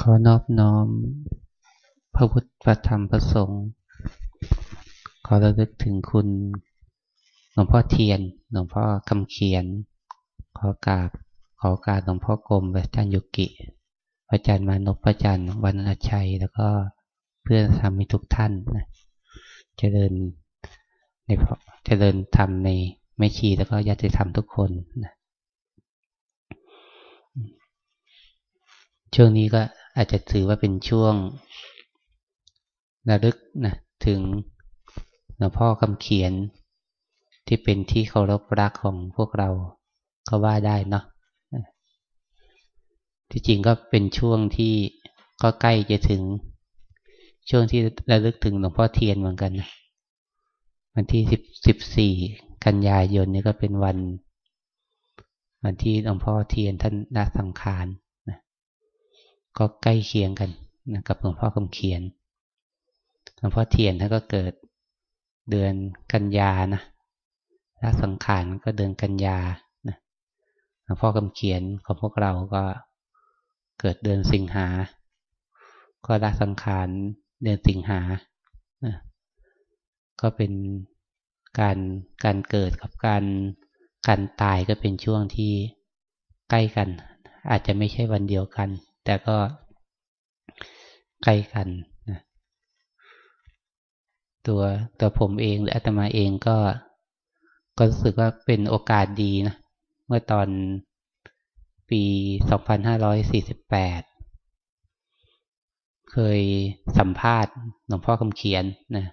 ขอนอบน้อม พระพุทธพระธรรมพระสงฆ์ขอระลึกถึงคุณหลวงพ่อเทียน หลวงพ่อคำเขียน ขอกราบขอการหลวงพ่อกรมอาจารย์ยุกิ พระอาจารย์มานพพระอาจารย์วันอาชัย แล้วก็เพื่อนทำให้ทุกท่านนะเจริญในจริญธรรมในแม่ชีแล้วก็ญาติธรรมทุกคนนะ ช่วงนี้ก็อาจจะถือว่าเป็นช่วงระลึกนะถึงหลวงพ่อคำเขียน ที่เป็นที่เคารพรักของพวกเราก็ว่าได้เนาะที่จริงก็เป็นช่วงที่ก็ใกล้จะถึง ช่วงที่ระลึกถึงหลวงพ่อเทียนเหมือนกันนะวันที่สิบสิบสี่กันยายนนี่ก็เป็นวัน วันที่หลวงพ่อเทียนท่านละสังขาร ก็ใกล้เคียงกันนะกับหลวงพ่อคำเขียน หลวงพ่อเทียนท่านก็เกิดเดือนกันยานะรักสังขารก็เดือนกันยานะหลวงพ่อคำเขียนของพวกเราก็เกิดเดือนสิงหา ก็รักสังขารเดือนสิงหานะก็เป็นการการเกิดกับการการตายก็เป็นช่วงที่ใกล้กัน อาจจะไม่ใช่วันเดียวกัน แต่ก็ใกล้กันนะตัวตัวผมเองหรืออาตมาเองก็ก็รู้สึกว่าเป็นโอกาสดีนะ เมื่อตอนปี 2548 เคยสัมภาษณ์หลวงพ่อคำเขียนนะ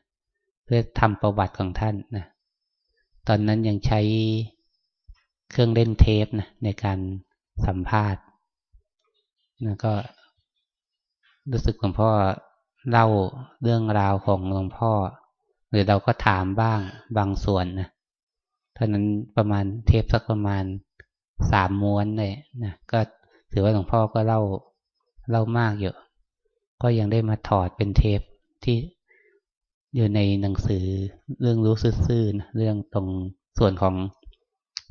เพื่อทำประวัติของท่านนะตอนนั้นยังใช้เครื่องเล่นเทปนะในการสัมภาษณ์ นะก็รู้สึกหลวงพ่อเล่าเรื่องราวของหลวงพ่อ หรือเราก็ถามบ้างบางส่วนนะเท่านั้นประมาณเทปสักประมาณสามม้วนเลยนะก็ถือว่าหลวงพ่อก็เล่าเล่ามากอยู่ก็ยังได้มาถอดเป็นเทปที่อยู่ในหนังสือเรื่องรู้ซื่อๆนะเรื่องตรงส่วนของ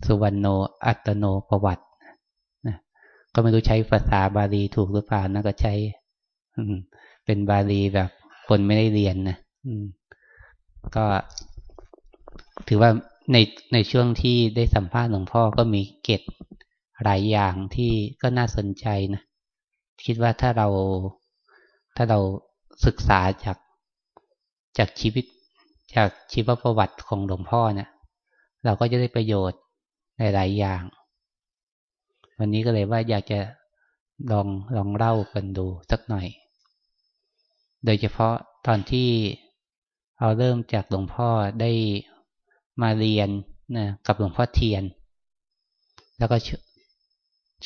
สุวรรณโนอัตโนประวัติ ก็ไม่รู้ใช้ภาษาบาลีถูกหรือเปล่านะก็ใช้เป็นบาลีแบบคนไม่ได้เรียนนะก็ ถือว่าในในช่วงที่ได้สัมภาษณ์หลวงพ่อก็มีเกตหลายอย่างที่ก็น่าสนใจนะคิดว่าถ้าเราถ้าเราศึกษาจากจากชีวิตจากชีวประวัติของหลวงพ่อเนะี่ยเราก็จะได้ประโยชน์หลายๆอย่าง วันนี้ก็เลยว่าอยากจะลองลองเล่ากันดูสักหน่อย โดยเฉพาะตอนที่เราเริ่มจากหลวงพ่อได้มาเรียนนะกับหลวงพ่อเทียน แล้วก็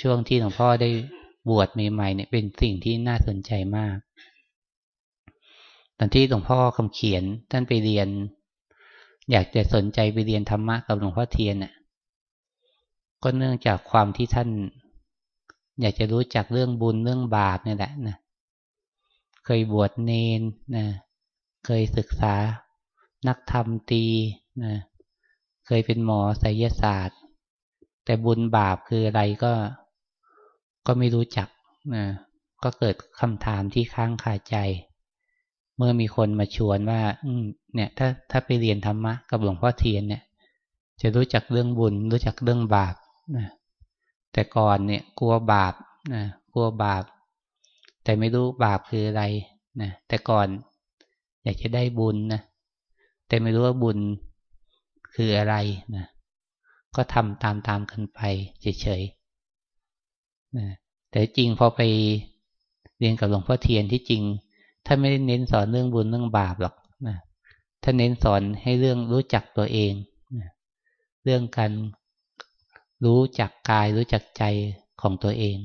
ช่วงที่หลวงพ่อได้บวชใหม่ๆเนี่ยเป็นสิ่งที่น่าสนใจมาก ตอนที่หลวงพ่อคำเขียนท่านไปเรียน อยากจะสนใจไปเรียนธรรมะกับหลวงพ่อเทียนเนี่ย ก็เนื่องจากความที่ท่าน อยากจะรู้จักเรื่องบุญเรื่องบาปนี่แหละนะ เคยบวชเนนนะ เคยศึกษา นักธรรมตีนะ เคยเป็นหมอไสยศาสตร์ แต่บุญบาปคืออะไรก็ก็ไม่รู้จักนะก็เกิดคำถามที่ค้างคาใจ เมื่อมีคนมาชวนว่า อืเนี่ย ถ้าถ้าไปเรียนธรรมะกับหลวงพ่อเทียนเนี่ย จะรู้จักเรื่องบุญ รู้จักเรื่องบาป นะแต่ก่อนเนี่ย กลัวบาปนะกลัวบาป แต่ไม่รู้บาปคืออะไรนะแต่ก่อนอยากจะได้บุญนะแต่ไม่รู้ว่าบุญคืออะไรนะก็ทำตามๆกันไปเฉยๆนะแต่จริงพอไปเรียนกับหลวงพ่อเทียนที่จริงถ้านไม่ได้เน้นสอนเรื่องบุญเรื่องบาปหรอกนะถ้านเน้นสอนให้เรื่องรู้จักตัวเองนะเรื่องการ รู้จักกายรู้จักใจของตัวเอง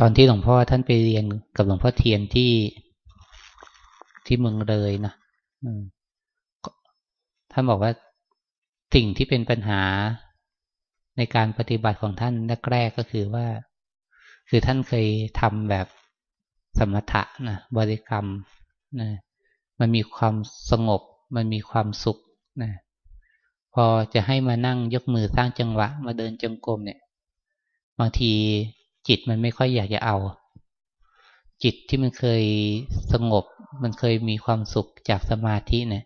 ตอนที่หลวงพ่อท่านไปเรียนกับหลวงพ่อเทียนที่ที่เมืองเลยนะท่านบอกว่าสิ่งที่เป็นปัญหาในการปฏิบัติของท่านแรกๆก็คือว่า คือท่านเคยทำแบบสมถะนะบริกรรมนะมันมีความสงบ มันมีความสุขนะ พอจะให้มานั่งยกมือสร้างจังหวะ มาเดินจงกรมเนี่ย บางทีจิตมันไม่ค่อยอยากจะเอา จิตที่มันเคยสงบ มันเคยมีความสุขจากสมาธิเนี่ย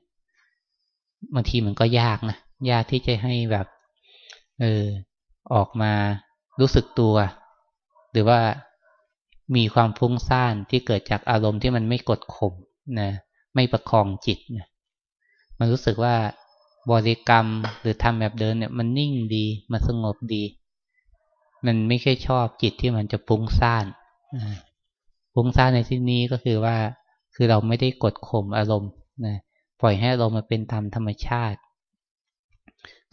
บางทีมันก็ยากนะยากที่จะให้แบบเออออกมารู้สึกตัว หรือว่ามีความฟุ้งซ่านที่เกิดจากอารมณ์ที่มันไม่กดข่มนะไม่ประคองจิตนะมันรู้สึกว่า บริกรรมหรือทำแบบเดินเนี่ย มันนิ่งดีมันสงบดี มันไม่ใช่ชอบจิตที่มันจะฟุ้งซ่านฟุ้งซ่านในที่นี้ก็คือว่า คือเราไม่ได้กดข่มอารมณ์นะปล่อยให้อารมณ์มันเป็นธรรมธรรมชาติ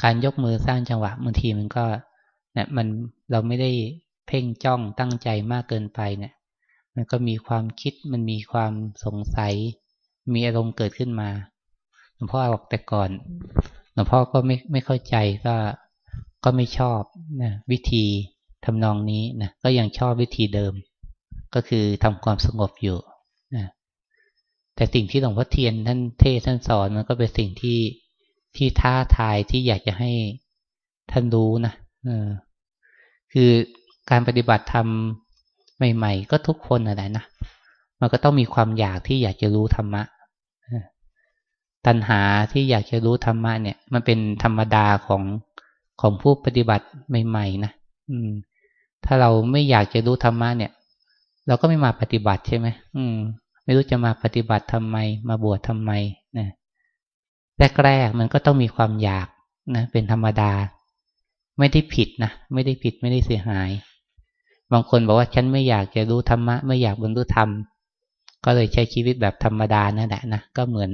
การยกมือสร้างจังหวะบางทีมันก็เนี่ยมันเราไม่ได้เพ่งจ้องตั้งใจมากเกินไปเนี่ย มันก็มีความคิดมันมีความสงสัย มีอารมณ์เกิดขึ้นมา ลวงพ่อบอกแต่ก่อนหลวงพ่อก็ไม่ไม่เข้าใจก็ก็ไม่ชอบนะวิธีทำนองนี้นะก็ยังชอบวิธีเดิม ก็คือทำความสงบอยู่นะแต่สิ่งที่หลวงพ่อเทียนท่านเทศท่านสอนมันก็เป็นสิ่งที่ที่ท้าทายที่อยากจะให้ท่านรู้นะเออคือการปฏิบัติธรรมใหม่ ๆ ก็ทุกคนอะไรนะมันก็ต้องมีความอยากที่อยากจะรู้ธรรมะ ตัณหาที่อยากจะรู้ธรรมะเนี่ย มันเป็นธรรมดาของของผู้ปฏิบัติใหม่ๆนะอืม ถ้าเราไม่อยากจะรู้ธรรมะเนี่ย เราก็ไม่มาปฏิบัติใช่ไหมอืม ไม่รู้จะมาปฏิบัติทำไม มาบวชทำไมนะแรกๆมันก็ต้องมีความอยากนะเป็นธรรมดา ไม่ได้ผิดนะไม่ได้ผิดไม่ได้เสียหาย บางคนบอกว่าฉันไม่อยากจะรู้ธรรมะ ไม่อยากบรรลุธรรม ก็เลยใช้ชีวิตแบบธรรมดานั่นแหละนะก็เหมือน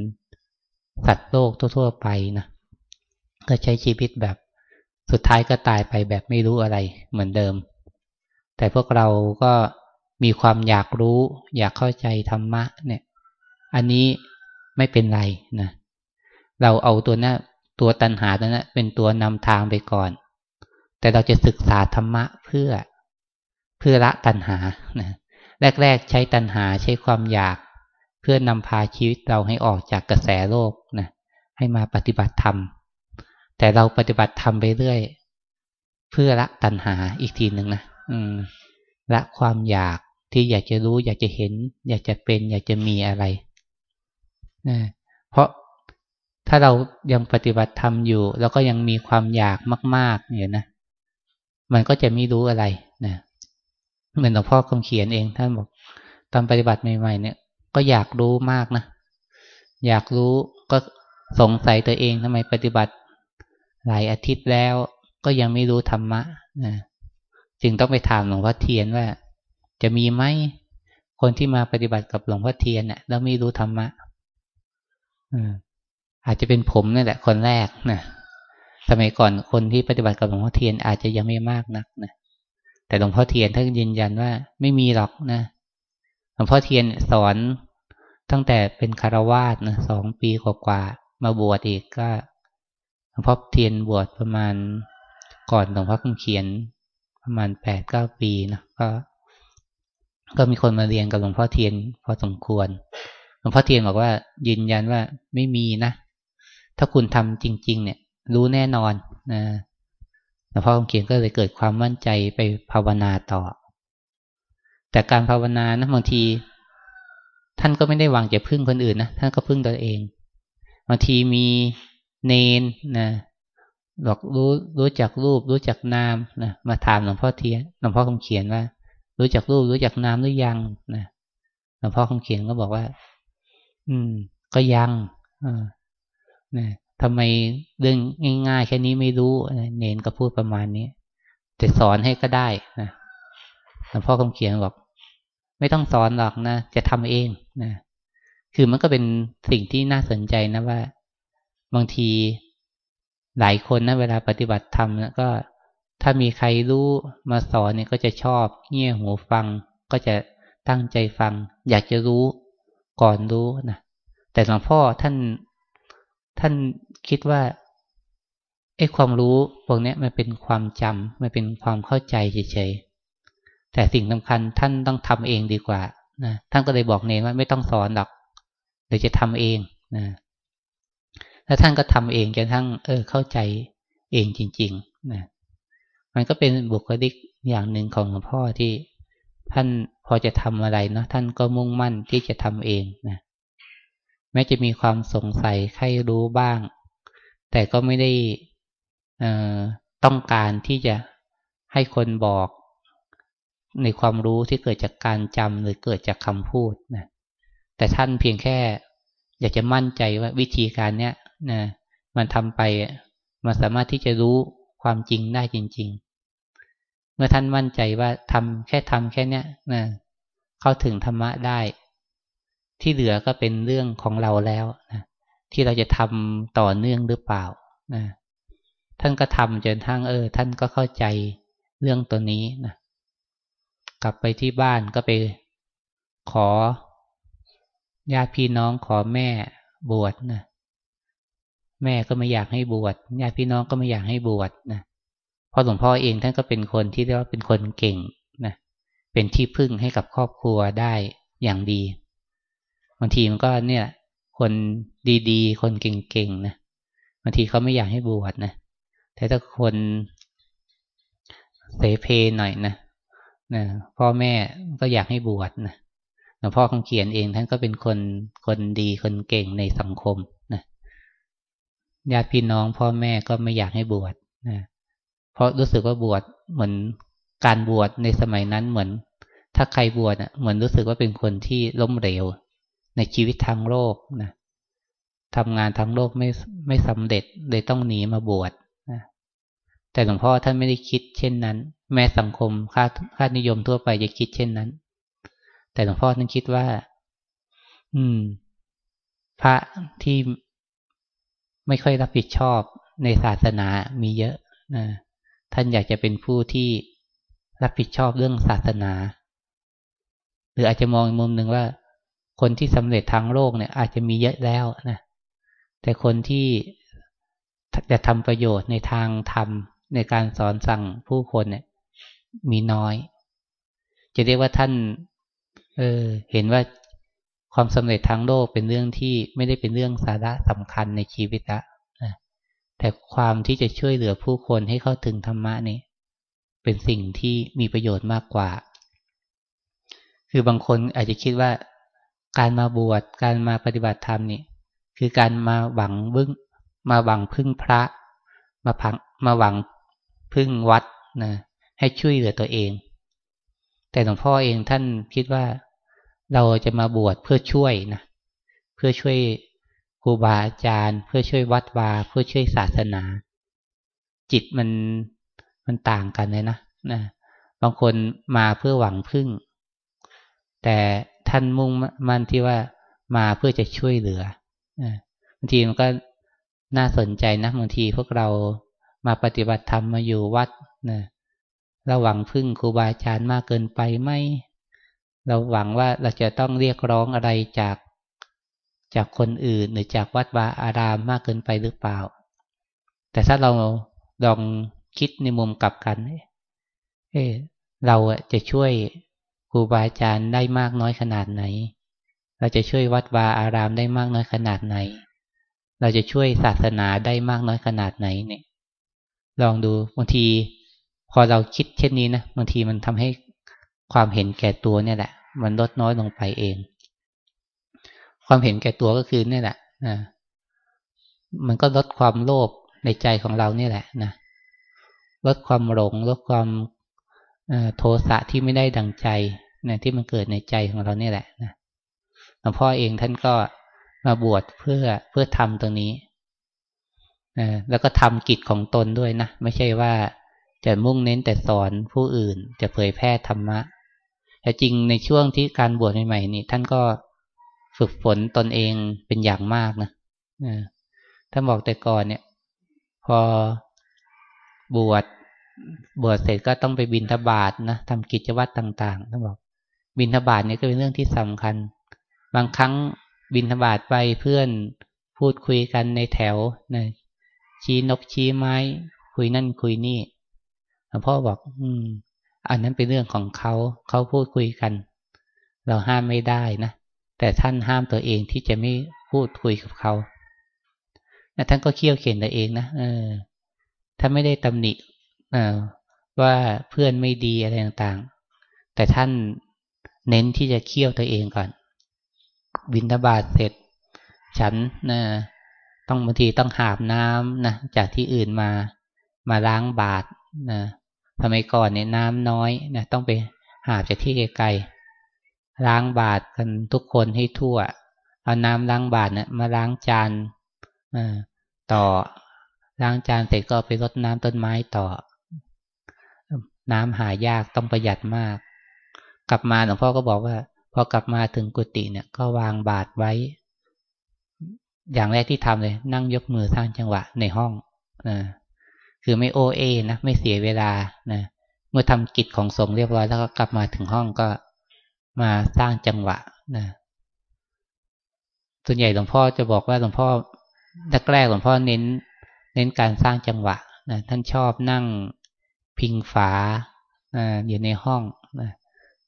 สัตว์โลกทั่ว ๆ ไปนะก็ใช้ชีวิตแบบสุดท้ายก็ตายไปแบบไม่รู้อะไรเหมือนเดิม แต่พวกเราก็มีความอยากรู้ อยากเข้าใจธรรมะเนี่ย อันนี้ไม่เป็นไรนะเราเอาตัวนั้นตัวตัณหาตัวนั้นเป็นตัวนำทางไปก่อน แต่เราจะศึกษาธรรมะเพื่อเพื่อละตัณหานะแรก ๆ ใช้ตัณหาใช้ความอยาก เพื่อนำพาชีวิตเราให้ออกจากกระแสโลก ให้มาปฏิบัติธรรม แต่เราปฏิบัติธรรมไปเรื่อย เพื่อละตัณหาอีกทีหนึ่งนะอืมละความอยากที่อยากจะรู้ อยากจะเห็น อยากจะเป็น อยากจะมีอะไรนะเพราะถ้าเรายังปฏิบัติธรรมอยู่เราก็ยังมีความอยากมากๆเนี่ยนะ มันก็จะไม่รู้อะไรนะเหมือนหลวงพ่อคำเขียนเองท่านบอกตอนปฏิบัติใหม่ ๆ เนี่ย ก็อยากรู้มากนะ อยากรู้ก็ สงสัยตัวเองทำไมปฏิบัติ หลายอาทิตย์แล้วก็ยังไม่รู้ธรรมะนะจึงต้องไปถามหลวงพ่อเทียนว่า จะมีไหมคนที่มาปฏิบัติกับหลวงพ่อเทียนเนี่ยแล้วไม่รู้ธรรมะอาจจะเป็นผมนี่แหละคนแรกนะสมัยก่อนคนที่ปฏิบัติกับหลวงพ่อเทียนอาจจะยังไม่มากนักนะแต่หลวงพ่อเทียนท่านยืนยันว่าไม่มีหรอกนะหลวงพ่อเทียนสอนตั้งแต่เป็นฆราวาสนะสองปีกว่า มาบวชอีกก็หลวงพ่อเทียนบวชประมาณก่อนหลวงพ่อคำเขียน ประมาณแปดเก้าปีนะก็ก็มีคนมาเรียนกับหลวงพ่อเทียนพอสมควร หลวงพ่อเทียนบอกว่า ยืนยันว่าไม่มีนะ ถ้าคุณทำจริง ๆ เนี่ย รู้แน่นอนนะหลวงพ่อคำเขียนก็เลยเกิดความมั่นใจไปภาวนาต่อ แต่การภาวนานะบางที ท่านก็ไม่ได้วางจะพึ่งคนอื่นนะท่านก็พึ่งตัวเอง บางทีมีเนนนะบอกรู้รู้จักรูป รู้จักนามนะมาถามหลวงพ่อเทียนหลวงพ่อคำเขียนว่า รู้จักรูป รู้จักนามหรือยังนะหลวงพ่อคำเขียนก็บอกว่า อืม ก็ยังอ่านะทำไมเรื่องง่ายๆแค่นี้ไม่รู้เนนก็พูดประมาณนี้แต่สอนให้ก็ได้นะหลวงพ่อคำเขียนบอก ไม่ต้องสอนหรอกนะจะทำเองนะ คือมันก็เป็นสิ่งที่น่าสนใจนะว่า บางทีหลายคนนะเวลาปฏิบัติธรรมนะก็ถ้ามีใครรู้มาสอนเนี่ยก็จะชอบเงี่ยหูฟัง ก็จะตั้งใจฟัง อยากจะรู้ก่อนรู้นะแต่หลวงพ่อท่านท่านคิดว่าไอ้ความรู้พวกนี้มันเป็นความจำมันเป็นความเข้าใจเฉยๆแต่สิ่งสำคัญท่านต้องทำเองดีกว่านะท่านก็เลยบอกเนรว่าไม่ต้องสอนหรอก เดี๋ยวจะทำเองนะแล้วท่านก็ทำเองจนทั้ง เออ เข้าใจเองจริง ๆ นะ มันก็เป็นบุคลิกอย่างหนึ่งของหลวงพ่อที่ท่านพอจะทำอะไรเนาะท่านก็มุ่งมั่นที่จะทำเองนะแม้จะมีความสงสัยใครรู้บ้าง แต่ก็ไม่ได้ต้องการที่จะให้คนบอกในความรู้ที่เกิดจากการจำหรือเกิดจากคำพูดนะ แต่ท่านเพียงแค่ อยากจะมั่นใจว่าวิธีการเนี้ยนะมันทำไปมันสามารถที่จะรู้ความจริงได้จริง ๆ เมื่อท่านมั่นใจว่าทำแค่ทำแค่เนี้ยนะเข้าถึงธรรมะได้ ที่เหลือก็เป็นเรื่องของเราแล้วนะที่เราจะทำต่อเนื่องหรือเปล่านะท่านก็ทำจนทั้งเออ ท่านก็เข้าใจเรื่องตัวนี้นะกลับไปที่บ้านก็ไปขอ ญาติพี่น้องขอแม่บวชนะแม่ก็ไม่อยากให้บวชญาติพี่น้องก็ไม่อยากให้บวชนะพราะหลวงพ่อเองท่านก็เป็นคนที่เรียกว่าเป็นคนเก่งนะเป็นที่พึ่งให้กับครอบครัวได้อย่างดีบางทีมันก็เนี่ย คนดีๆ คนเก่งๆนะบางทีเขาไม่อยากให้บวชนะแต่ถ้าคนเสเพหน่อยนะนะพ่อแม่ก็อยากให้บวชนะ หลวงพ่อคำเขียนเองท่านก็เป็นคนคนดีคนเก่งในสังคมนะญาติพี่น้องพ่อแม่ก็ไม่อยากให้บวชนะเพราะรู้สึกว่าบวชเหมือนการบวชในสมัยนั้นเหมือน ถ้าใครบวชเหมือนรู้สึกว่าเป็นคนที่ล้มเหลว ในชีวิตทางโลกนะทำงานทางโลกไม่ไม่สำเร็จเลยต้องหนีมาบวชนะแต่หลวงพ่อท่านไม่ได้คิดเช่นนั้น แม้สังคมค่าค่านิยมทั่วไปจะคิดเช่นนั้น แต่หลวงพ่อท่านคิดว่า อืม พระที่ไม่ค่อยรับผิดชอบในศาสนามีเยอะนะท่านอยากจะเป็นผู้ที่รับผิดชอบเรื่องศาสนา หรืออาจจะมองมุมหนึ่งว่า คนที่สำเร็จทางโลกเนี่ย อาจจะมีเยอะแล้วนะแต่คนที่จะทำประโยชน์ในทางธรรมในการสอนสั่งผู้คนเนี่ย มีน้อย จะเรียกว่าท่าน เออ เห็นว่าความสำเร็จทางโลกเป็นเรื่องที่ไม่ได้เป็นเรื่องสาระสำคัญในชีวิตละแต่ความที่จะช่วยเหลือผู้คนให้เข้าถึงธรรมะนี่เป็นสิ่งที่มีประโยชน์มากกว่า คือบางคนอาจจะคิดว่าการมาบวชการมาปฏิบัติธรรมนี่คือการมาหวังบึ้งมาหวังพึ่งพระ มาพังมาหวังพึ่งวัดนะให้ช่วยเหลือตัวเอง แต่หลวงพ่อเองท่านคิดว่า เราจะมาบวชเพื่อช่วยนะเพื่อช่วยครูบาอาจารย์ เพื่อช่วยวัดวา เพื่อช่วยศาสนา จิตมันมันต่างกันเลยนะนะบางคนมาเพื่อหวังพึ่ง แต่ท่านมุ่งมั่นที่ว่ามาเพื่อจะช่วยเหลือบางทีมันก็น่าสนใจนะบางทีพวกเรามาปฏิบัติธรรมมาอยู่วัดนะเราหวังพึ่งครูบาอาจารย์มากเกินไปไหม เราหวังว่าเราจะต้องเรียกร้องอะไรจากจากคนอื่นหรือจากวัดวาอารามมากเกินไปหรือเปล่า แต่ถ้าเราลองคิดในมุมกลับกันเอเราจะช่วยครูบาอาจารย์ได้มากน้อยขนาดไหน เราจะช่วยวัดวาอารามได้มากน้อยขนาดไหน เราจะช่วยศาสนาได้มากน้อยขนาดไหนเนี่ย ลองดูบางที พอเราคิดเช่นนี้นะบางทีมันทำให้ความเห็นแก่ตัวเนี่ยแหละ มันลดน้อยลงไปเอง ความเห็นแก่ตัวก็คือเนี่ยแหละนะมันก็ลดความโลภในใจของเราเนี่ยแหละนะลดความหลงลดความโทสะที่ไม่ได้ดังใจนะที่มันเกิดในใจของเราเนี่ยแหละนะหลวงพ่อเองท่านก็มาบวชเพื่อเพื่อทำตรงนี้นะแล้วก็ทำกิจของตนด้วยนะ ไม่ใช่ว่าจะมุ่งเน้นแต่สอนผู้อื่น จะเผยแพร่ธรรมะ แต่จริงในช่วงที่การบวชใหม่ๆนี่ท่านก็ฝึกฝนตนเองเป็นอย่างมากนะท่านบอกแต่ก่อนเนี่ย พอบวชบวชเสร็จก็ต้องไปบินทบาทนะทำกิจวัตรต่างๆท่านบอกบินทบาทนี่ก็เป็นเรื่องที่สำคัญ บางครั้งบินทบาทไปเพื่อนพูดคุยกันในแถวนะชี้นกชี้ไม้ คุยนั่นคุยนี่หลวงพ่อบอก อืม อันนั้นเป็นเรื่องของเขาเขาพูดคุยกัน เราห้ามไม่ได้นะ แต่ท่านห้ามตัวเองที่จะไม่พูดคุยกับเขาท่านก็เคี่ยวเข็นตัวเองนะเออถ้าไม่ได้ตำหนิเออว่าเพื่อนไม่ดีอะไรต่างๆ แต่ท่านเน้นที่จะเคี่ยวตัวเองก่อน บินทบาทเสร็จ ฉันนะต้องบางทีต้องหาบน้ำนะจากที่อื่นมามาล้างบาทนะ สมัยก่อนเนี่ยน้ำน้อยนะต้องไปหาจากที่ไกลๆล้างบาทกันทุกคนให้ทั่ว เอาน้ำล้างบาทเนี่ยมาล้างจานต่อล้างจานเสร็จก็ไปรดน้ำต้นไม้ต่อ น้ำหายากต้องประหยัดมาก กลับมาหลวงพ่อก็บอกว่า พอกลับมาถึงกุฏิเนี่ย ก็วางบาทไว้ อย่างแรกที่ทำเลย นั่งยกมือสร้างจังหวะในห้องนะ คือไม่โอเอนะไม่เสียเวลานะเมื่อทำกิจของสงฆ์เรียบร้อยแล้วก็กลับมาถึงห้องก็มาสร้างจังหวะนะส่วนใหญ่หลวงพ่อจะบอกว่าหลวงพ่อแรกๆหลวงพ่อเน้น เน้นการสร้างจังหวะนะท่านชอบนั่งพิงฝาอยู่ในห้องนะ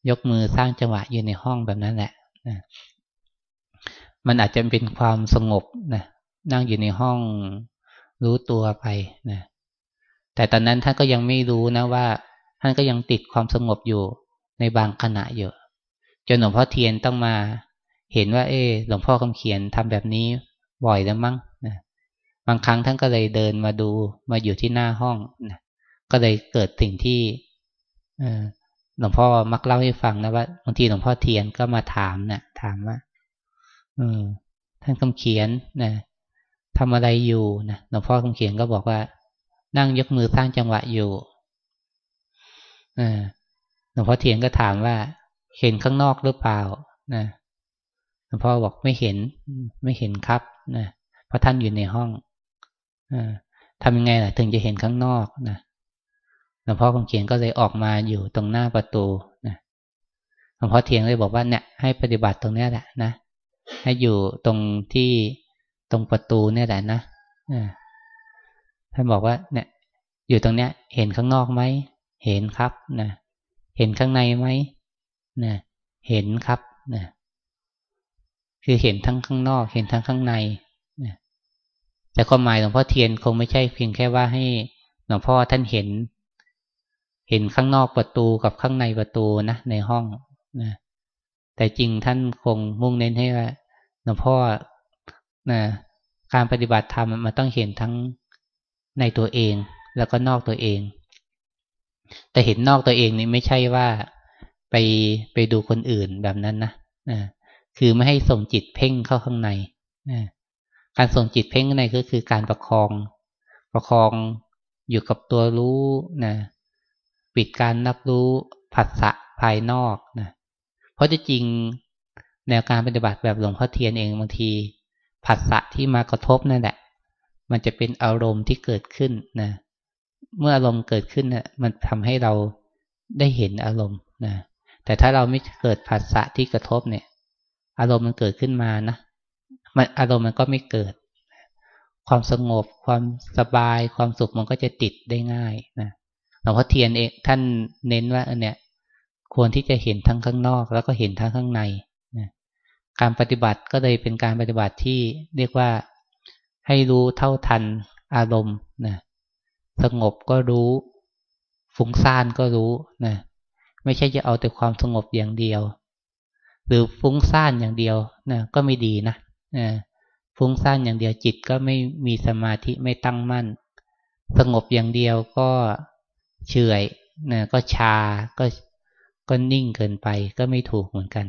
ยกมือสร้างจังหวะอยู่ในห้องแบบนั้นแหละนะมันอาจจะเป็นความสงบนะนั่งอยู่ในห้องรู้ตัวไปนะ แต่ตอนนั้นท่านก็ยังไม่รู้นะว่า ท่านก็ยังติดความสงบอยู่ในบางขณะอยู่จนหลวงพ่อเทียนต้องมา เห็นว่า เออหลวงพ่อคำเขียนทำแบบนี้บ่อยแล้วมั้งนะบางครั้งท่านก็เลยเดินมาดูมาอยู่ที่หน้าห้องนะก็เลยเกิดสิ่งที่หลวงพ่อมักเล่าให้ฟังนะว่าบางทีหลวงพ่อเทียนก็มาถามนะ่ะ ถามว่าอท่านคำเขียนนะทำอะไรอยู่นะหลวงพ่อคำเขียนก็บอกว่า นั่งยกมือสร้างจังหวะอยู่หลวงพ่อเทียนก็ถามว่า เห็นข้างนอกหรือเปล่านะหลวงพ่อบอกไม่เห็น ไม่เห็นครับนะเพราะท่านอยู่ในห้องอทำยังไงล่ะ ถึงจะเห็นข้างนอกนะหลวงพ่อคงเขียนก็เลยออกมาอยู่ตรงหน้าประตูนะหลวงพ่อเทียนเลยบอกว่าเนี่ยให้ปฏิบัติตรงนี้แหละนะให้อยู่ตรงที่ตรงประตูเนี่ยแหละนะ ท่านบอกว่าเนี่ย อยู่ตรงเนี้ย เห็นข้างนอกไหมเห็นครับนะเห็นข้างในไหมนะเห็นครับนะคือเห็นทั้งข้างนอก เห็นทั้งข้างในนะแต่ความหมายหลวงพ่อเทียนคงไม่ใช่เพียงแค่ว่าให้หลวงพ่อท่านเห็น เห็นข้างนอกประตูกับข้างในประตูนะในห้องนะแต่จริงท่านคงมุ่งเน้นให้ว่าหลวงพ่อนะการปฏิบัติธรรมมันต้องเห็นทั้ง ในตัวเองแล้วก็นอกตัวเอง แต่เห็นนอกตัวเองนี่ไม่ใช่ว่าไปไปดูคนอื่นแบบนั้นนะนะคือไม่ให้ส่งจิตเพ่งเข้าข้างในนะการส่งจิตเพ่งข้างในก็คือการประคอง ประคองอยู่กับตัวรู้นะปิดการรับรู้ผัสสะภายนอกนะเพราะจริงแนวการปฏิบัติแบบหลวงพ่อเทียนเองบางทีผัสสะที่มากระทบนั่นแหละ มันจะเป็นอารมณ์ที่เกิดขึ้นนะ เมื่ออารมณ์เกิดขึ้นนะ่ะมันทำให้เราได้เห็นอารมณ์นะแต่ถ้าเราไม่เกิดผัสสะที่กระทบเนี่ย อารมณ์มันเกิดขึ้นมานะมันอารมณ์มันก็ไม่เกิด ความสงบความสบายความสุขมันก็จะติดได้ง่ายนะหลวงพ่อเทียนเองท่านเน้นว่าเนี่ย ควรที่จะเห็นทั้งข้างนอก แล้วก็เห็นทั้งข้างในนะการปฏิบัติก็เลยเป็นการปฏิบัติที่เรียกว่า ให้รู้เท่าทันอารมณ์นะสงบก็รู้ ฟุ้งซ่านก็รู้นะไม่ใช่จะเอาแต่ความสงบอย่างเดียว หรือฟุ้งซ่านอย่างเดียวนะก็ไม่ดีนะนะฟุ้งซ่านอย่างเดียวจิตก็ไม่มีสมาธิไม่ตั้งมั่น สงบอย่างเดียวก็เฉยนะก็ชาก็ก็นิ่งเกินไปก็ไม่ถูกเหมือนกัน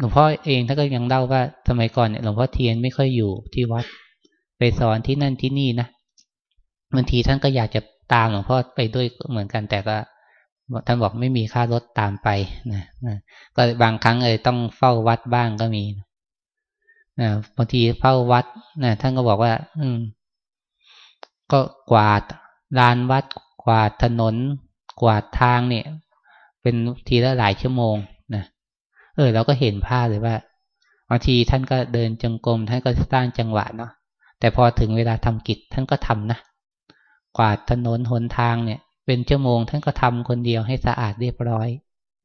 หลวงพ่อเองท่านก็ยังเล่าว่าสมัยก่อนเนี่ยหลวงพ่อเทียนไม่ค่อยอยู่ที่วัด ไปสอนที่นั่นที่นี่นะบางทีท่านก็อยากจะตามหลวงพ่อไปด้วยเหมือนกันแต่ก็ท่านบอกไม่มีค่ารถตามไปนะนะก็บางครั้งเลยต้องเฝ้าวัดบ้างก็มีนะบางทีเฝ้าวัดนะท่านก็บอกว่า อืม ก็กวาดลานวัด กวาดถนน กวาดทางเนี่ย เป็นทีละหลายชั่วโมง ออ เราก็เห็นภาพเลยว่าบางทีท่านก็เดินจงกรมท่านก็สร้างจังหวะเนาะแต่พอถึงเวลาทำกิจท่านก็ทำนะกวาดถนนหนทางเนี่ย เป็นชั่วโมงท่านก็ทำคนเดียวให้สะอาดเรียบร้อย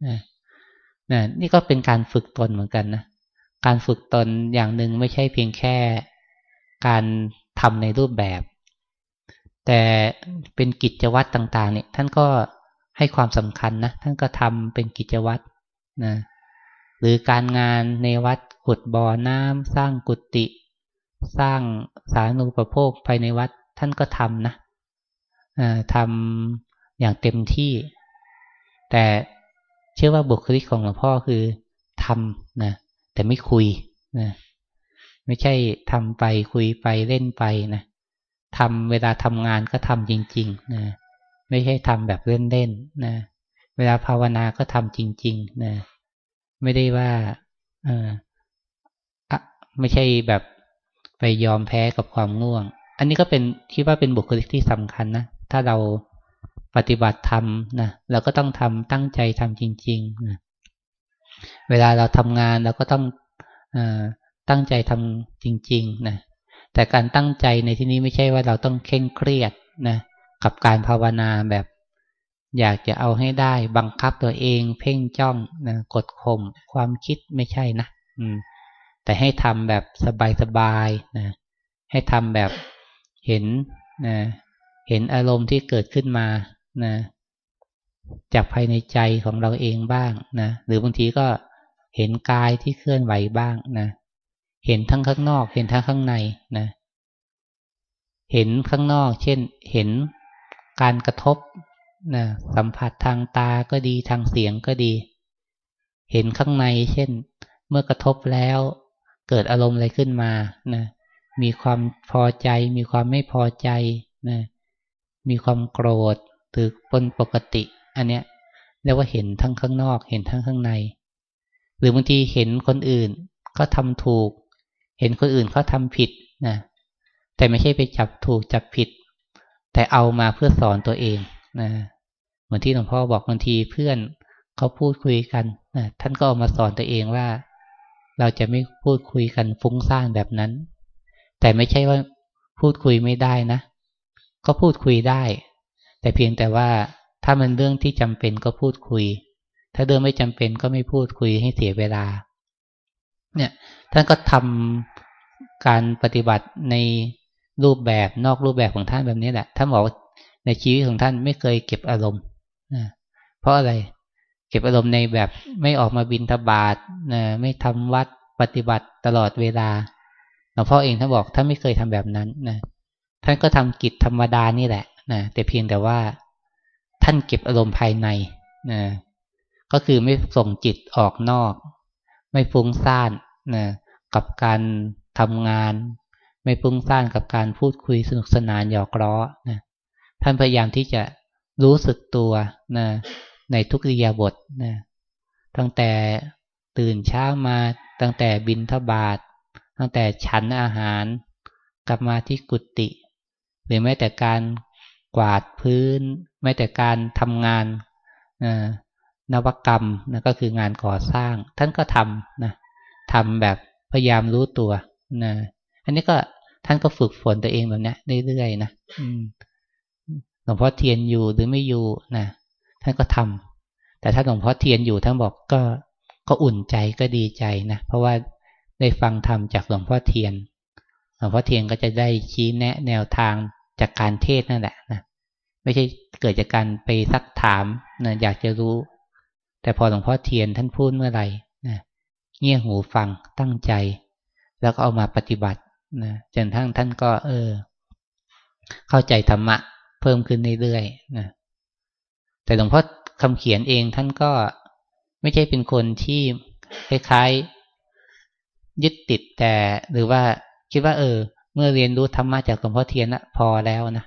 นะนะนี่ก็เป็นการฝึกตนเหมือนกันนะการฝึกตนอย่างหนึ่งไม่ใช่เพียงแค่การทำในรูปแบบ แต่เป็นกิจวัตรต่าง ๆ เนี่ย ท่านก็ให้ความสำคัญนะท่านก็ทำเป็นกิจวัตรนะ หรือการงานในวัดขุดบ่อน้ำสร้างกุฏิสร้างสาธารณูปโภคภายในวัดท่านก็ทำนะทำอย่างเต็มที่ แต่เชื่อว่าบุคลิกของหลวงพ่อคือทำนะแต่ไม่คุยนะไม่ใช่ทำไปคุยไปเล่นไปนะทำเวลาทำงานก็ทำจริง ๆ นะ ไม่ใช่ทำแบบเล่นๆนะ เวลาภาวนาก็ทำจริง ๆ นะ ไม่ได้ว่าเออไม่ใช่แบบไปยอมแพ้กับความง่วง อันนี้ก็เป็นคิดว่าเป็นบุคลิกที่สำคัญนะถ้าเราปฏิบัติธรรมนะเราก็ต้องทำตั้งใจทำจริงๆนะเวลาเราทำงานเราก็ต้องอตั้งใจทำจริงๆนะแต่การตั้งใจในที่นี้ไม่ใช่ว่าเราต้องเคร่งเครียดนะกับการภาวนาแบบ อยากจะเอาให้ได้ บังคับตัวเอง เพ่งจ้องนะกดข่มความคิดไม่ใช่นะอืม แต่ให้ทำแบบสบายๆนะให้ทำแบบเห็นนะเห็นอารมณ์ที่เกิดขึ้นมานะจากภายในใจของเราเองบ้างนะหรือบางทีก็เห็นกายที่เคลื่อนไหวบ้างนะเห็นทั้งข้างนอก เห็นทั้งข้างในนะเห็นข้างนอก เช่น เห็นการกระทบ นะสัมผัสทางตาก็ดีทางเสียงก็ดี เห็นข้างในเช่น เมื่อกระทบแล้ว เกิดอารมณ์อะไรขึ้นมานะมีความพอใจ มีความไม่พอใจนะมีความโกรธหรือปนปกติ อันเนี้ยเรียกว่าเห็นทั้งข้างนอก เห็นทั้งข้างใน หรือบางทีเห็นคนอื่นก็ทำถูก เห็นคนอื่นเขาทำผิดนะแต่ไม่ใช่ไปจับถูกจับผิด แต่เอามาเพื่อสอนตัวเองนะ เหมือนที่หลวงพ่อบอกบางทีเพื่อนเขาพูดคุยกันนะท่านก็เอามาสอนตัวเองว่า เราจะไม่พูดคุยกันฟุ้งซ่านแบบนั้น แต่ไม่ใช่ว่าพูดคุยไม่ได้นะ ก็พูดคุยได้ แต่เพียงแต่ว่าถ้ามันเรื่องที่จำเป็นก็พูดคุย ถ้าเรื่องไม่จำเป็นก็ไม่พูดคุยให้เสียเวลา เนี่ยท่านก็ทำการปฏิบัติในรูปแบบนอกรูปแบบของท่านแบบนี้แหละท่านบอกในชีวิตของท่านไม่เคยเก็บอารมณ์ นะเพราะอะไร เก็บอารมณ์ในแบบไม่ออกมาบินทบาทนะไม่ทำวัดปฏิบัติตลอดเวลาหลวงพ่อเองท่านบอกท่านไม่เคยทำแบบนั้นนะท่านก็ทำกิจธรรมดานี่แหละนะแต่เพียงแต่ว่าท่านเก็บอารมณ์ภายในนะก็คือไม่ส่งจิตออกนอก ไม่ฟุ้งซ่านนะกับการทำงาน ไม่ฟุ้งซ่านกับการพูดคุยสนุกสนานหยอกล้อนะท่านพยายามที่จะ รู้สึกตัวนะในทุกริยาบทนะตั้งแต่ตื่นเช้ามาตั้งแต่บินทบาท ตั้งแต่ฉันอาหาร กลับมาที่กุฏิหรือแม้แต่การกวาดพื้น แม้แต่การทำงานนวกรรมนะก็คืองานก่อสร้าง ท่านก็ทำนะทำแบบพยายามรู้ตัวนะอันนี้ก็ท่านก็ฝึกฝนตัวเองแบบนี้เรื่อยๆนะ หลวงพ่อเทียนอยู่หรือไม่อยู่นะท่านก็ทำแต่ถ้าหลวงพ่อเทียนอยู่ท่านบอกก็ก็อุ่นใจก็ดีใจนะเพราะว่าได้ฟังธรรมจากหลวงพ่อเทียน หลวงพ่อเทียนก็จะได้ชี้แนะแนวทางจากการเทศนั่นแหละนะไม่ใช่เกิดจากการไปซักถามนะอยากจะรู้ แต่พอหลวงพ่อเทียนท่านพูดเมื่อไหร่นะเงี่ยหูฟังตั้งใจ แล้วก็เอามาปฏิบัตินะจนทั้งท่านก็ เออ เข้าใจธรรมะ พิ่มขึ้นเรื่อยๆนะแต่หลวงพ่อคำเขียนเองท่านก็ไม่ใช่เป็นคนที่คล้ายๆยึดติดแต่หรือว่าคิดว่า เออ เมื่อเรียนรู้ธรรมะจากหลวงพ่อเทียนนะพอแล้วนะ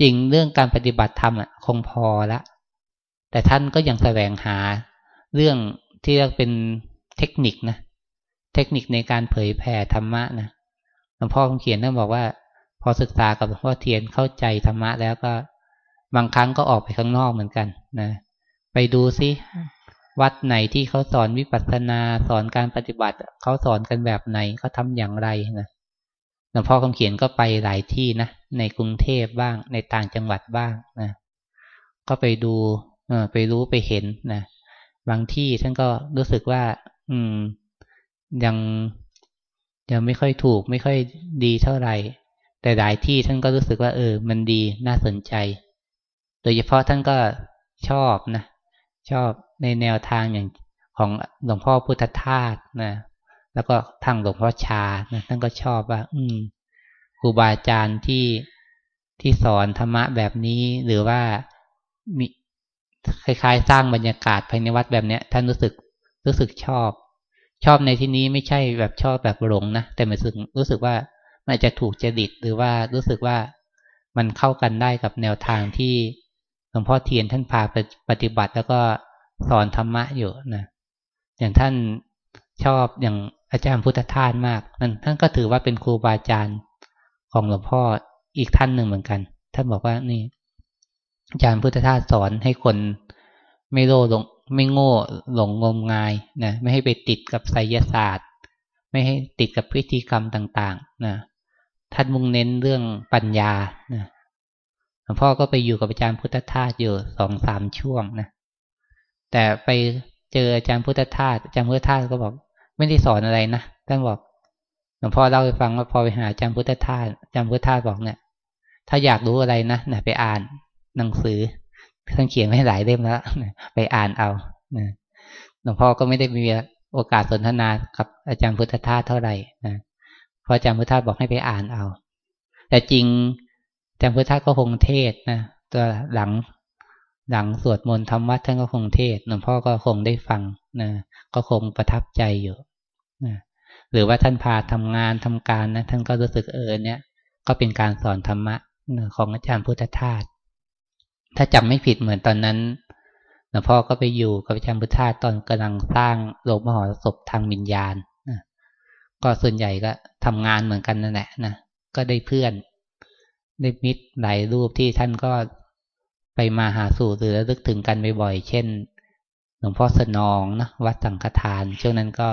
จริงเรื่องการปฏิบัติธรรมอะ คงพอแล้วแต่ท่านก็ยังแสวงหาเรื่องที่เรียกเป็นเทคนิคนะเทคนิคในการเผยแผ่ธรรมะนะหลวงพ่อคงเขียนท่านบอกว่า พอศึกษากับหลวงพ่อเทียนเข้าใจธรรมะแล้วก็บางครั้งก็ออกไปข้างนอกเหมือนกันนะไปดูซิวัดไหนที่เขาสอนวิปัสสนาสอนการปฏิบัติเขาสอนกันแบบไหนเขาทาอย่างไรนะหลวงพ่อคำเขียนก็ไปหลายที่นะในกรุงเทพบ้าง ในต่างจังหวัดบ้างนะก็ไปดูไปรู้ไปเห็นนะบางที่ท่านก็รู้สึกว่า อืมยังยังไม่ค่อยถูก ไม่ค่อยดีเท่าไหร่ แต่หลายที่ท่านก็รู้สึกว่า เออ มันดีน่าสนใจ โดยเฉพาะท่านก็ชอบนะชอบในแนวทางอย่างของหลวงพ่อพุทธทาสนะแล้วก็ทางหลวงพ่อชานะท่านก็ชอบว่า อืมครูบาอาจารย์ที่ที่สอนธรรมะแบบนี้ หรือว่ามีคล้าย ๆ สร้างบรรยากาศภายในวัดแบบเนี้ยท่านรู้สึกรู้สึกชอบ ชอบในที่นี้ไม่ใช่แบบชอบแบบหลงนะแต่หมายถึงรู้สึกว่า มันจะถูกจริตหรือว่ารู้สึกว่ามันเข้ากันได้กับแนวทางที่หลวงพ่อเทียนท่านพาไปปฏิบัติแล้วก็สอนธรรมะอยู่นะอย่างท่านชอบอย่างอาจารย์พุทธทาสมากนั่นท่านก็ถือว่าเป็นครูบาอาจารย์ของหลวงพ่ออีกท่านหนึ่งเหมือนกัน ท่านบอกว่านี่อาจารย์พุทธทาสสอนให้คนไม่โลหลงไม่โง่หลงงมงายนะไม่ให้ไปติดกับไสยศาสตร์ ไม่ให้ติดกับพิธีกรรมต่าง ๆ นะ ท่านมุ่งเน้นเรื่องปัญญานะหลวงพ่อก็ไปอยู่กับอาจารย์พุทธทาสอยู่สองสามช่วงนะแต่ไปเจออาจารย์พุทธทาสอาจารย์พุทธทาสก็บอก ไม่ได้สอนอะไรนะท่านบอกหลวงพ่อเล่าให้ฟังว่าพอไปหาอาจารย์พุทธทาสอาจารย์พุทธทาสบอกเนี่ย ถ้าอยากรู้อะไรนะนะไปอ่านหนังสือท่านเขียนไว้หลายเล่มแล้วไปอ่านเอาหลวงพ่อก็ไม่ได้มีโอกาสสนทนากับอาจารย์พุทธทาสเท่าไหร่นะ ราะอาจารย์พุทธทาสบอกให้ไปอ่านเอา แต่จริงอาจารย์พุทธทาสก็คงเทศนะตัวหลังหลังสวดมนต์ทำวัดท่านก็คงเทศหลวงพ่อก็คงได้ฟังนะก็คงประทับใจอยู่นะหรือว่าท่านพาทำงานทำการนะท่านก็รู้สึกเออเนี่ย ก็เป็นการสอนธรรมะของอาจารย์พุทธทาสถ้าจำไม่ผิดเหมือนตอนนั้นหลวงพ่อก็ไปอยู่กับอาจารย์พุทธทาสตอนกำลังสร้างโรงมหรสพทางวิญญาณน ก็ส่วนใหญ่ก็ทำงานเหมือนกันนั่นแหละนะก็ได้เพื่อน ได้มิตรหลายรูปที่ท่านก็ไปมาหาสู่หรือระลึกถึงกันบ่อยๆเช่น หลวงพ่อสนองนะวัดสังฆทาน ช่วงนั้นก็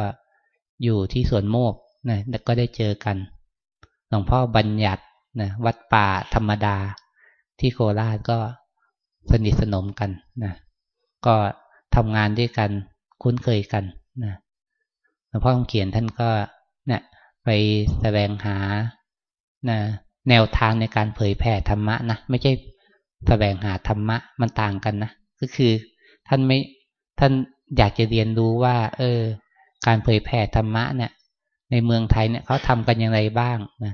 อยู่ที่สวนโมกนะก็ได้เจอกัน หลวงพ่อบัญญัตินะวัดป่าธรรมดา ที่โคราชก็สนิทสนมกันนะก็ทำงานด้วยกันคุ้นเคยกันนะหลวงพ่อคำเขียนท่านก็ นี่ยไปแสวงหานะแนวทางในการเผยแผ่ธรรมะนะไม่ใช่แสวงหาธรรมะมันต่างกันนะก็คือท่านไม่ท่านอยากจะเรียนรู้ว่า เออ การเผยแผ่ธรรมะเนี่ย ในเมืองไทยเนี่ยเขาทำกันอย่างไรบ้างนะ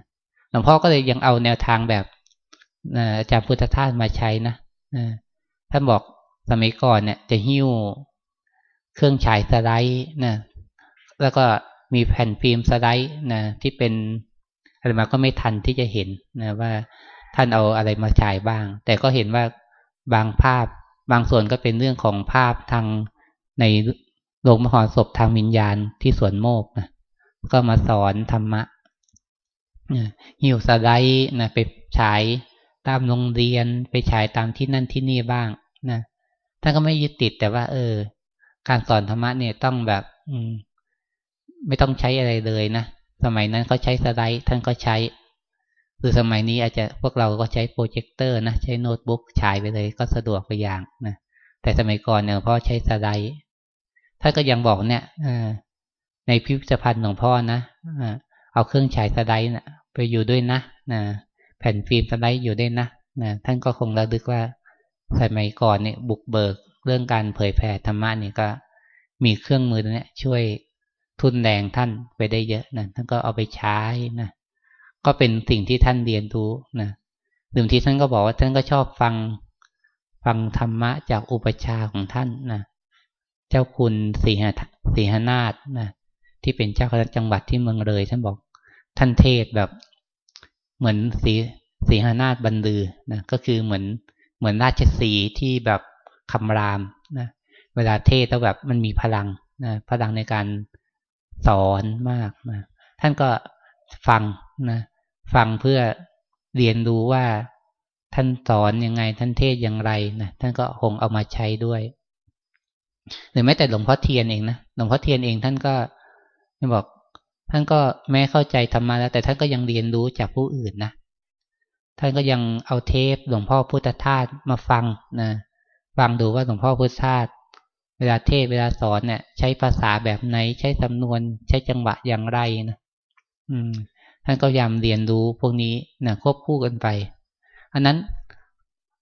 หลวงพ่อก็เลยยังเอาแนวทางแบบอาจารย์พุทธทาสมาใช้นะท่านบอกสมัยก่อนเนี่ย จะหิ้วเครื่องฉายสไลด์นะแล้วก็ มีแผ่นฟิล์มสไลด์นะที่เป็นอะไรมาก็ไม่ทันที่จะเห็นนะว่าท่านเอาอะไรมาฉายบ้าง แต่ก็เห็นว่าบางภาพบางส่วนก็เป็นเรื่องของภาพทางในโรงมหรสพทางวิญญาณที่สวนโมกนะก็มาสอนธรรมะหิ้วสไลด์นะไปฉายตามโรงเรียนไปฉายตามที่นั่นที่นี่บ้างนะท่านก็ไม่ยึดติดแต่ว่า เออ การสอนธรรมะเนี่ยต้องแบบ อืม ไม่ต้องใช้อะไรเลยนะ สมัยนั้นเขาใช้สไลด์ท่านก็ใช้ คือสมัยนี้อาจจะพวกเราก็ใช้โปรเจคเตอร์นะใช้โน้ตบุ๊กฉายไปเลยก็สะดวกไปอย่างนะแต่สมัยก่อนเนี่ยพ่อใช้สไลด์ท่านก็ยังบอกเนี่ยในพิพิธภัณฑ์ของพ่อนะเอาเครื่องฉายสไลด์นะไปอยู่ด้วยนะนะแผ่นฟิล์มสไลด์อยู่ด้วยนะนะท่านก็คงระลึกว่าสมัยก่อนเนี่ยบุกเบิกเรื่องการเผยแผ่ธรรมะนี่ก็มีเครื่องมือเนี่ยช่วย ทุนแรงท่านไปได้เยอะนะท่านก็เอาไปใช้นะก็เป็นสิ่งที่ท่านเรียนรู้นะหรือบางทีท่านก็บอกว่าท่านก็ชอบฟังฟังธรรมะจากอุปชาของท่านนะเจ้าคุณสีหสีหนาฏนะที่เป็นเจ้าคณะจังหวัดที่เมืองเลย ท่านบอกท่านเทศแบบ เหมือนสีสีหนาฏบรรลือนะก็คือเหมือนเหมือนราชสีที่แบบคำรามนะเวลาเทศแล้วแบบมันมีพลังนะพลังในการ สอนมากนะท่านก็ฟังนะฟังเพื่อเรียนรู้ว่าท่านสอนยังไง ท่านเทศอย่างไรนะท่านก็คงเอามาใช้ด้วย หรือแม้แต่หลวงพ่อเทียนเองนะหลวงพ่อเทียนเองท่านก็บอก ท่านก็แม้เข้าใจธรรมะแล้ว แต่ท่านก็ยังเรียนรู้จากผู้อื่นนะท่านก็ยังเอาเทปหลวงพ่อพุทธทาสมาฟังนะฟังดูว่าหลวงพ่อพุทธทาส เวลาเทศเวลาสอนเนี่ย ใช้ภาษาแบบไหน ใช้สำนวน ใช้จังหวะอย่างไรนะอืม ท่านก็ยามเรียนรู้พวกนี้นะควบคู่กันไป อันนั้น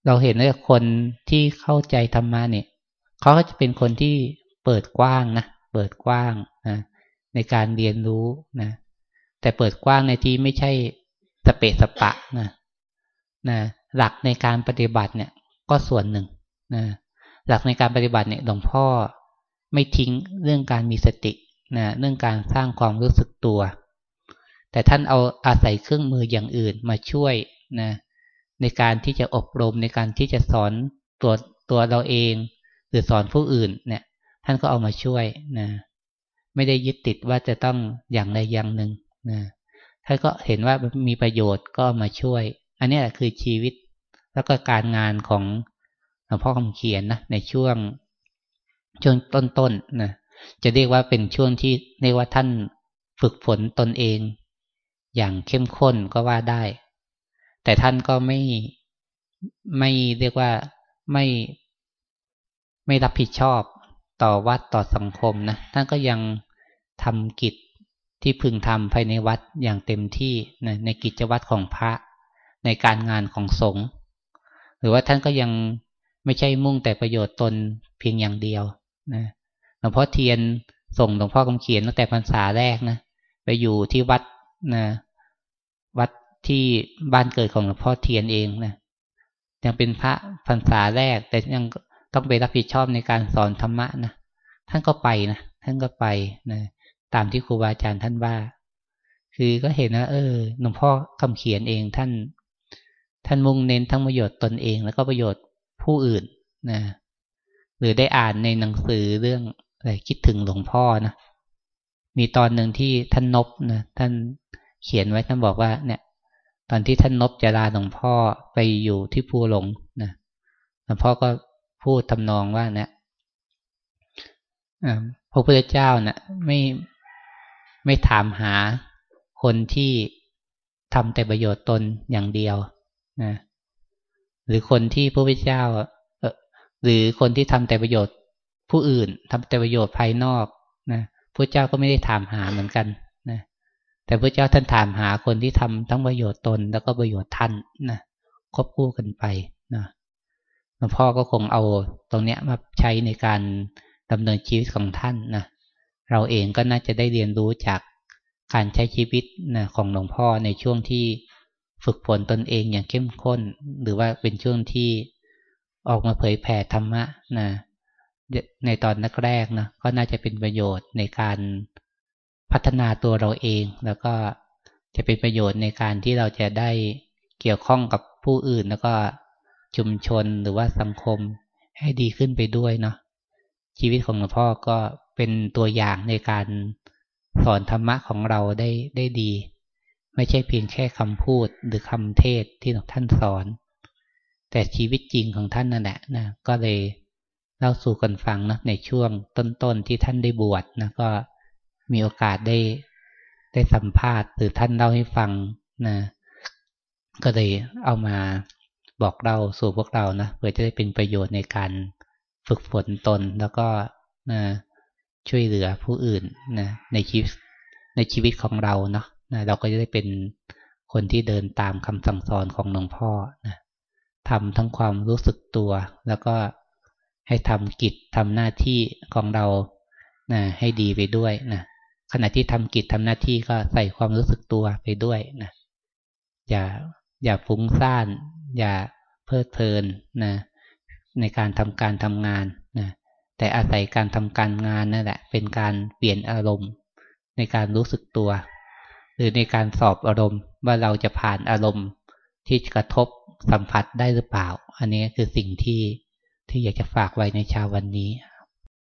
เราเห็นว่าคนที่เข้าใจธรรมะเนี่ยเขาก็จะเป็นคนที่เปิดกว้างนะเปิดกว้างนะในการเรียนรู้นะแต่เปิดกว้างในที่ไม่ใช่สเปสปะนะนะหลักในการปฏิบัติเนี่ย ก็ส่วนหนึ่งนะ หลักในการปฏิบัติเนี่ยหลวงพ่อไม่ทิ้งเรื่องการมีสตินะเรื่องการสร้างความรู้สึกตัว แต่ท่านเอาอาศัยเครื่องมืออย่างอื่นมาช่วยนะในการที่จะอบรมในการที่จะสอนตัวตัวเราเอง หรือสอนผู้อื่นเนี่ย ท่านก็เอามาช่วยนะไม่ได้ยึดติดว่าจะต้องอย่างใดอย่างหนึ่งนะท่านก็เห็นว่ามีประโยชน์ก็มาช่วย อันนี้แหละคือชีวิตแล้วก็การงานของ ลวงพ่อคำเขียนนะในช่วงช่วงต้นๆนนะจะเรียกว่าเป็นช่วงที่เรียกว่าท่านฝึกฝนตนเอง อย่างเข้มข้นก็ว่าได้ แต่ท่านก็ไม่ไม่เรียกว่าไม่ไม่รับผิดชอบต่อวัดต่อสังคมนะท่านก็ยังทำกิจที่พึงทำภายในวัดอย่างเต็มที่นะในกิจวัตรของพระในการงานของสงฆ์หรือว่าท่านก็ยัง ไม่ใช่มุ่งแต่ประโยชน์ตนเพียงอย่างเดียวนะหลวงพ่อเทียนส่งหลวงพ่อคำเขียนตั้งแต่พรรษาแรกนะไปอยู่ที่วัดนะวัดที่บ้านเกิดของหลวงพ่อเทียนเองนะยังเป็นพระพรรษาแรก แต่ยังต้องไปรับผิดชอบในการสอนธรรมะนะท่านก็ไปนะท่านก็ไปนะตามที่ครูบาอาจารย์ท่านว่า คือก็เห็นนะเออหลวงพ่อคำเขียนเองท่าน ท่านมุ่งเน้นทั้งประโยชน์ตนเอง แล้วก็ประโยชน์ ผู้อื่นนะหรือได้อ่านในหนังสือเรื่องอะไรคิดถึงหลวงพ่อนะมีตอนหนึ่งที่ท่านนบนะท่านเขียนไว้ท่านบอกว่า เนี่ย ตอนที่ท่านนบจะลาหลวงพ่อไปอยู่ที่ภูหลงนะหลวงพ่อก็พูดทำนองว่าเนี่ยพระพุทธเจ้าเนะ่ยไม่ไม่ถามหาคนที่ทำแต่ประโยชน์ตนอย่างเดียวนะ หรือคนที่พระพุทธเจ้าหรือคนที่ทำแต่ประโยชน์ ผู้อื่นทำแต่ประโยชน์ภายนอกนะพระเจ้าก็ไม่ได้ถามหาเหมือนกันนะแต่พระเจ้าท่านถามหาคนที่ทำทั้งประโยชน์ตน แล้วก็ประโยชน์ท่านนะควบคู่กันไปนะหลวงพ่อก็คงเอาตรงเนี้ยมาใช้ในการดำเนินชีวิตของท่านนะเราเองก็น่าจะได้เรียนรู้จากการใช้ชีวิตนะของหลวงพ่อในช่วงที่ ฝึกฝนตนเองอย่างเข้มข้น หรือว่าเป็นช่วงที่ออกมาเผยแผ่ธรรมะนะในตอนแรกๆนะก็น่าจะเป็นประโยชน์ในการพัฒนาตัวเราเอง แล้วก็จะเป็นประโยชน์ในการที่เราจะได้เกี่ยวข้องกับผู้อื่น แล้วก็ชุมชนหรือว่าสังคมให้ดีขึ้นไปด้วยเนาะชีวิตของหลวงพ่อก็เป็นตัวอย่างในการสอนธรรมะของเราได้ได้ดี ไม่ใช่เพียงแค่คำพูดหรือคำเทศที่ท่านสอน แต่ชีวิตจริงของท่านนั่นแหละนะก็เลยเล่าสู่กันฟังนะในช่วงต้นๆที่ท่านได้บวชนะก็มีโอกาสได้ได้สัมภาษณ์ หรือท่านเล่าให้ฟังนะก็เลยเอามาบอกเราสู่พวกเรานะเพื่อจะได้เป็นประโยชน์ในการฝึกฝนตนแล้วก็นะช่วยเหลือผู้อื่นนะในชีวิตในชีวิตของเราเนาะ นะเราก็จะได้เป็นคนที่เดินตามคำสั่งสอนของหลวงพ่อนะทำทั้งความรู้สึกตัว แล้วก็ให้ทำกิจทำหน้าที่ของเรานะให้ดีไปด้วยนะขณะที่ทำกิจทำหน้าที่ก็ใส่ความรู้สึกตัวไปด้วยนะอย่าอย่าฟุ้งซ่าน อย่าเพลิดเพลินนะในการทำการทำงานนะแต่อาศัยการทำการงานนั่นแหละเป็นการเปลี่ยนอารมณ์ในการรู้สึกตัว รือในการสอบอารมณ์ว่าเราจะผ่านอารมณ์ที่กระทบสัมผัสได้หรือเปล่า อันนี้คือสิ่งที่ที่อยากจะฝากไว้ในเช้าวันนี้